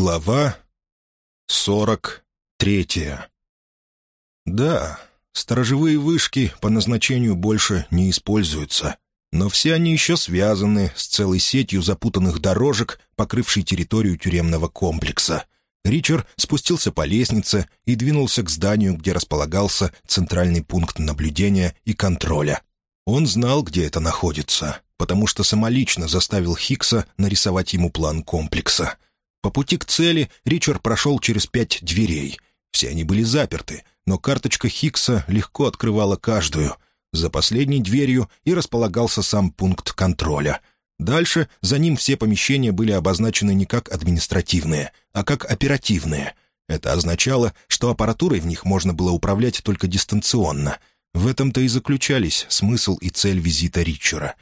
Глава сорок третья Да, сторожевые вышки по назначению больше не используются, но все они еще связаны с целой сетью запутанных дорожек, покрывшей территорию тюремного комплекса. Ричард спустился по лестнице и двинулся к зданию, где располагался центральный пункт наблюдения и контроля. Он знал, где это находится, потому что самолично заставил Хикса нарисовать ему план комплекса — по пути к цели Ричард прошел через пять дверей. Все они были заперты, но карточка Хикса легко открывала каждую. За последней дверью и располагался сам пункт контроля. Дальше за ним все помещения были обозначены не как административные, а как оперативные. Это означало, что аппаратурой в них можно было управлять только дистанционно. В этом-то и заключались смысл и цель визита Ричера.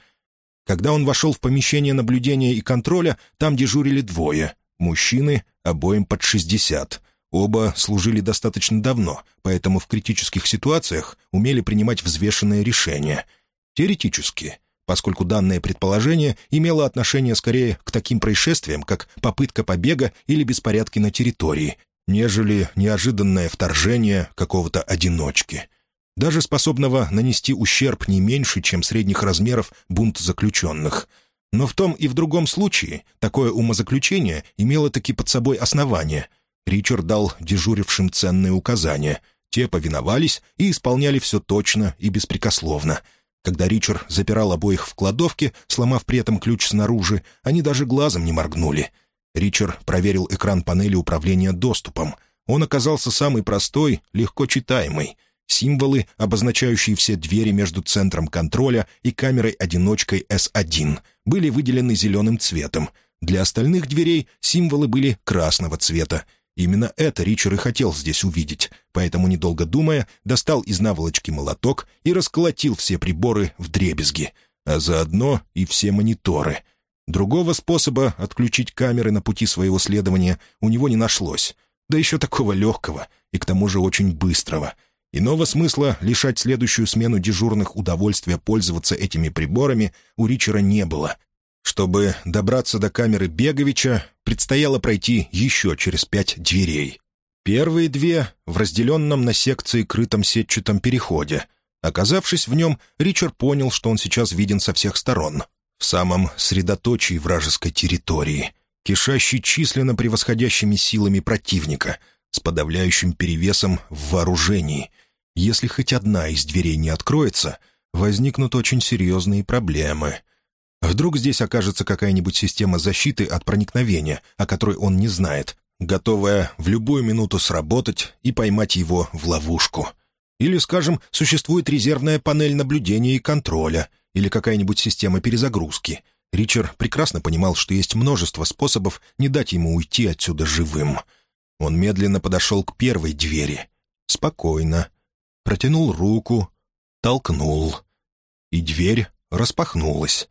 Когда он вошел в помещение наблюдения и контроля, там дежурили двое Мужчины, обоим под 60. Оба служили достаточно давно, поэтому в критических ситуациях умели принимать взвешенные решения. Теоретически, поскольку данное предположение имело отношение скорее к таким происшествиям, как попытка побега или беспорядки на территории, нежели неожиданное вторжение какого-то одиночки. Даже способного нанести ущерб не меньше, чем средних размеров бунт заключенных — но в том и в другом случае такое умозаключение имело таки под собой основание. Ричард дал дежурившим ценные указания. Те повиновались и исполняли все точно и беспрекословно. Когда Ричард запирал обоих в кладовке, сломав при этом ключ снаружи, они даже глазом не моргнули. Ричард проверил экран панели управления доступом. Он оказался самый простой, легко читаемый — Символы, обозначающие все двери между центром контроля и камерой-одиночкой S1, были выделены зеленым цветом. Для остальных дверей символы были красного цвета. Именно это Ричард и хотел здесь увидеть, поэтому, недолго думая, достал из наволочки молоток и расколотил все приборы в дребезги, а заодно и все мониторы. Другого способа отключить камеры на пути своего следования у него не нашлось, да еще такого легкого и к тому же очень быстрого — Иного смысла лишать следующую смену дежурных удовольствия пользоваться этими приборами у Ричера не было. Чтобы добраться до камеры Беговича, предстояло пройти еще через пять дверей. Первые две — в разделенном на секции крытом сетчатом переходе. Оказавшись в нем, Ричард понял, что он сейчас виден со всех сторон. В самом средоточии вражеской территории, кишащей численно превосходящими силами противника — с подавляющим перевесом в вооружении. Если хоть одна из дверей не откроется, возникнут очень серьезные проблемы. Вдруг здесь окажется какая-нибудь система защиты от проникновения, о которой он не знает, готовая в любую минуту сработать и поймать его в ловушку. Или, скажем, существует резервная панель наблюдения и контроля, или какая-нибудь система перезагрузки. Ричард прекрасно понимал, что есть множество способов не дать ему уйти отсюда живым — он медленно подошел к первой двери. Спокойно. Протянул руку, толкнул. И дверь распахнулась.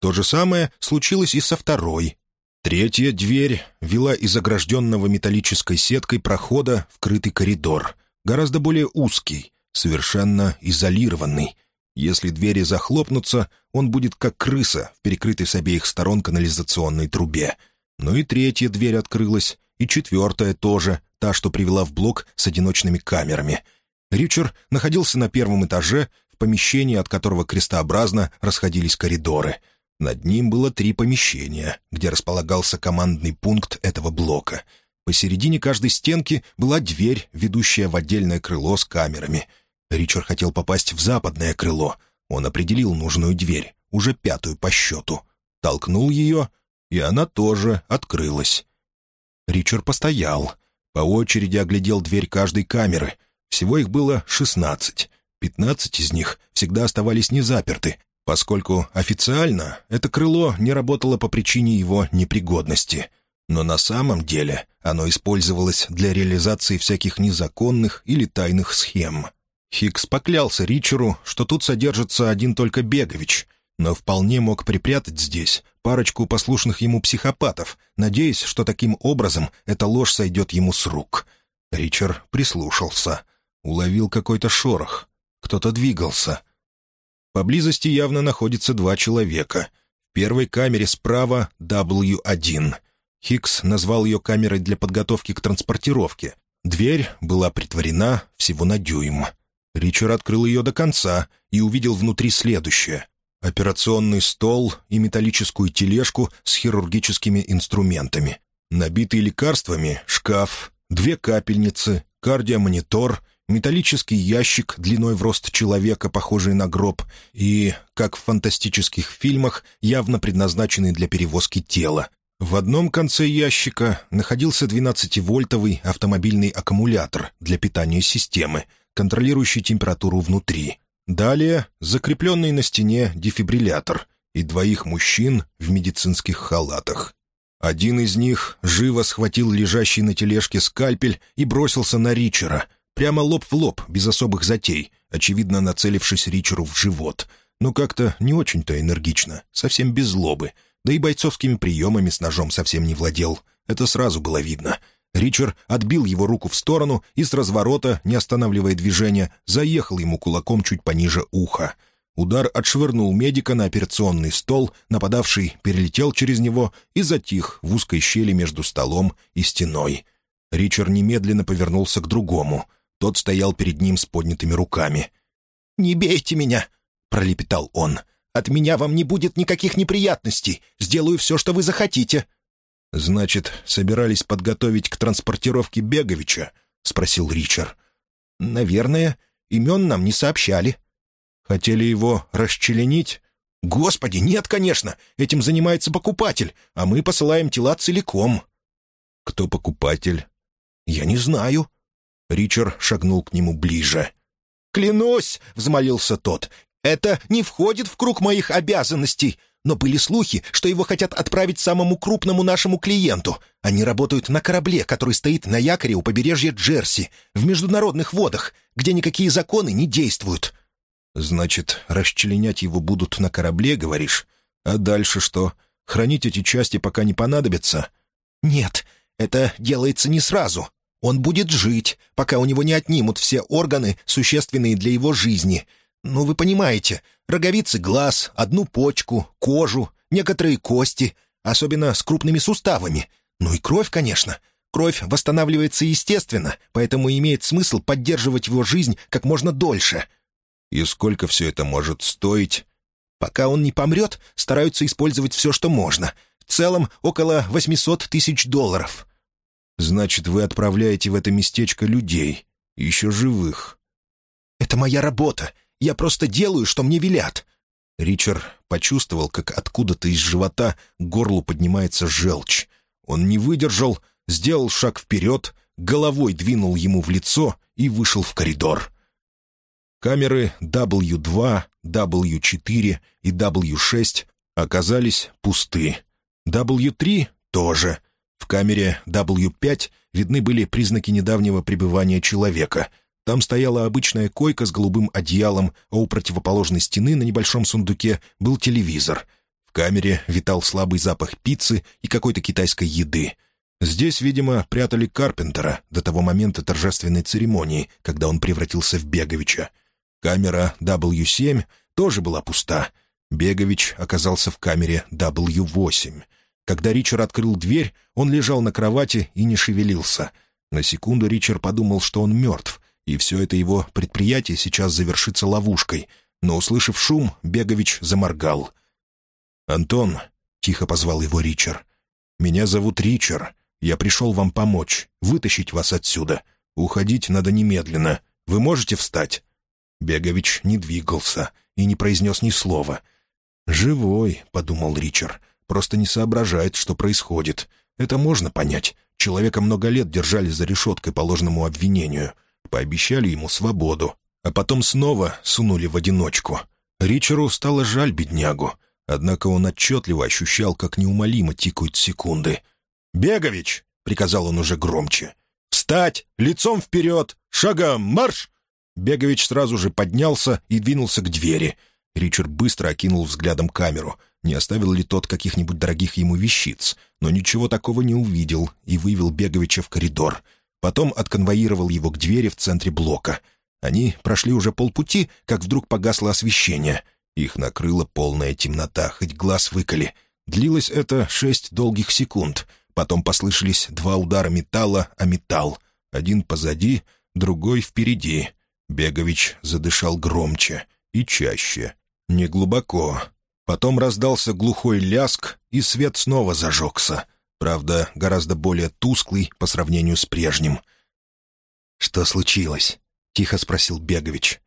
То же самое случилось и со второй. Третья дверь вела из огражденного металлической сеткой прохода в крытый коридор, гораздо более узкий, совершенно изолированный. Если двери захлопнутся, он будет как крыса в перекрытой с обеих сторон канализационной трубе. Ну и третья дверь открылась, и четвертая тоже, та, что привела в блок с одиночными камерами. Ричард находился на первом этаже, в помещении, от которого крестообразно расходились коридоры. Над ним было три помещения, где располагался командный пункт этого блока. Посередине каждой стенки была дверь, ведущая в отдельное крыло с камерами. Ричард хотел попасть в западное крыло. Он определил нужную дверь, уже пятую по счету. Толкнул ее, и она тоже открылась. Ричард постоял. По очереди оглядел дверь каждой камеры. Всего их было шестнадцать. Пятнадцать из них всегда оставались незаперты, поскольку официально это крыло не работало по причине его непригодности. Но на самом деле оно использовалось для реализации всяких незаконных или тайных схем. Хикс поклялся Ричеру, что тут содержится один только Бегович, но вполне мог припрятать здесь парочку послушных ему психопатов, надеясь, что таким образом эта ложь сойдет ему с рук. Ричард прислушался. Уловил какой-то шорох. Кто-то двигался. Поблизости явно находится два человека. В первой камере справа W1. Хикс назвал ее камерой для подготовки к транспортировке. Дверь была притворена всего на дюйм. Ричард открыл ее до конца и увидел внутри следующее. Операционный стол и металлическую тележку с хирургическими инструментами. Набитый лекарствами шкаф, две капельницы, кардиомонитор, металлический ящик длиной в рост человека, похожий на гроб, и, как в фантастических фильмах, явно предназначенный для перевозки тела. В одном конце ящика находился 12-вольтовый автомобильный аккумулятор для питания системы, контролирующий температуру внутри. Далее закрепленный на стене дефибриллятор и двоих мужчин в медицинских халатах. Один из них живо схватил лежащий на тележке скальпель и бросился на Ричера, прямо лоб в лоб, без особых затей, очевидно нацелившись Ричеру в живот, но как-то не очень-то энергично, совсем без злобы, да и бойцовскими приемами с ножом совсем не владел. Это сразу было видно — Ричард отбил его руку в сторону и с разворота, не останавливая движения, заехал ему кулаком чуть пониже уха. Удар отшвырнул медика на операционный стол, нападавший перелетел через него и затих в узкой щели между столом и стеной. Ричард немедленно повернулся к другому. Тот стоял перед ним с поднятыми руками. «Не бейте меня!» — пролепетал он. «От меня вам не будет никаких неприятностей. Сделаю все, что вы захотите». «Значит, собирались подготовить к транспортировке Беговича?» — спросил Ричард. «Наверное. Имен нам не сообщали». «Хотели его расчленить?» «Господи, нет, конечно. Этим занимается покупатель, а мы посылаем тела целиком». «Кто покупатель?» «Я не знаю». Ричард шагнул к нему ближе. «Клянусь!» — взмолился тот. «Это не входит в круг моих обязанностей но были слухи, что его хотят отправить самому крупному нашему клиенту. Они работают на корабле, который стоит на якоре у побережья Джерси, в международных водах, где никакие законы не действуют». «Значит, расчленять его будут на корабле, говоришь? А дальше что? Хранить эти части, пока не понадобятся?» «Нет, это делается не сразу. Он будет жить, пока у него не отнимут все органы, существенные для его жизни. Ну, вы понимаете, роговицы глаз, одну почку, кожу, некоторые кости, особенно с крупными суставами. Ну и кровь, конечно. Кровь восстанавливается естественно, поэтому имеет смысл поддерживать его жизнь как можно дольше. И сколько все это может стоить? Пока он не помрет, стараются использовать все, что можно. В целом, около 800 тысяч долларов. Значит, вы отправляете в это местечко людей, еще живых. Это моя работа. Я просто делаю, что мне велят». Ричард почувствовал, как откуда-то из живота к горлу поднимается желчь. Он не выдержал, сделал шаг вперед, головой двинул ему в лицо и вышел в коридор. Камеры W2, W4 и W6 оказались пусты. W3 тоже. В камере W5 видны были признаки недавнего пребывания человека — там стояла обычная койка с голубым одеялом, а у противоположной стены на небольшом сундуке был телевизор. В камере витал слабый запах пиццы и какой-то китайской еды. Здесь, видимо, прятали Карпентера до того момента торжественной церемонии, когда он превратился в Беговича. Камера W7 тоже была пуста. Бегович оказался в камере W8. Когда Ричард открыл дверь, он лежал на кровати и не шевелился. На секунду Ричард подумал, что он мертв, и все это его предприятие сейчас завершится ловушкой. Но, услышав шум, Бегович заморгал. «Антон», — тихо позвал его Ричард, — «меня зовут Ричард. Я пришел вам помочь, вытащить вас отсюда. Уходить надо немедленно. Вы можете встать?» Бегович не двигался и не произнес ни слова. «Живой», — подумал Ричард, — «просто не соображает, что происходит. Это можно понять. Человека много лет держали за решеткой по ложному обвинению пообещали ему свободу, а потом снова сунули в одиночку. Ричеру стало жаль беднягу, однако он отчетливо ощущал, как неумолимо тикают секунды. «Бегович!» — приказал он уже громче. «Встать! Лицом вперед! Шагом марш!» Бегович сразу же поднялся и двинулся к двери. Ричард быстро окинул взглядом камеру. Не оставил ли тот каких-нибудь дорогих ему вещиц, но ничего такого не увидел и вывел Беговича в коридор — Потом отконвоировал его к двери в центре блока. Они прошли уже полпути, как вдруг погасло освещение. Их накрыла полная темнота, хоть глаз выколи. Длилось это шесть долгих секунд. Потом послышались два удара металла о металл. Один позади, другой впереди. Бегович задышал громче и чаще. Неглубоко. Потом раздался глухой ляск, и свет снова зажегся. Правда, гораздо более тусклый по сравнению с прежним. «Что случилось?» — тихо спросил Бегович.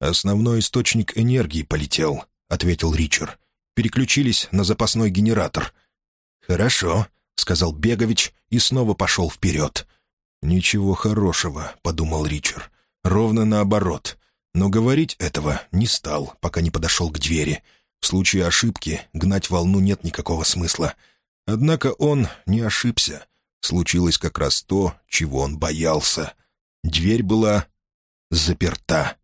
«Основной источник энергии полетел», — ответил Ричард. «Переключились на запасной генератор». «Хорошо», — сказал Бегович и снова пошел вперед. «Ничего хорошего», — подумал Ричард. «Ровно наоборот. Но говорить этого не стал, пока не подошел к двери. В случае ошибки гнать волну нет никакого смысла. Однако он не ошибся. Случилось как раз то, чего он боялся. Дверь была заперта.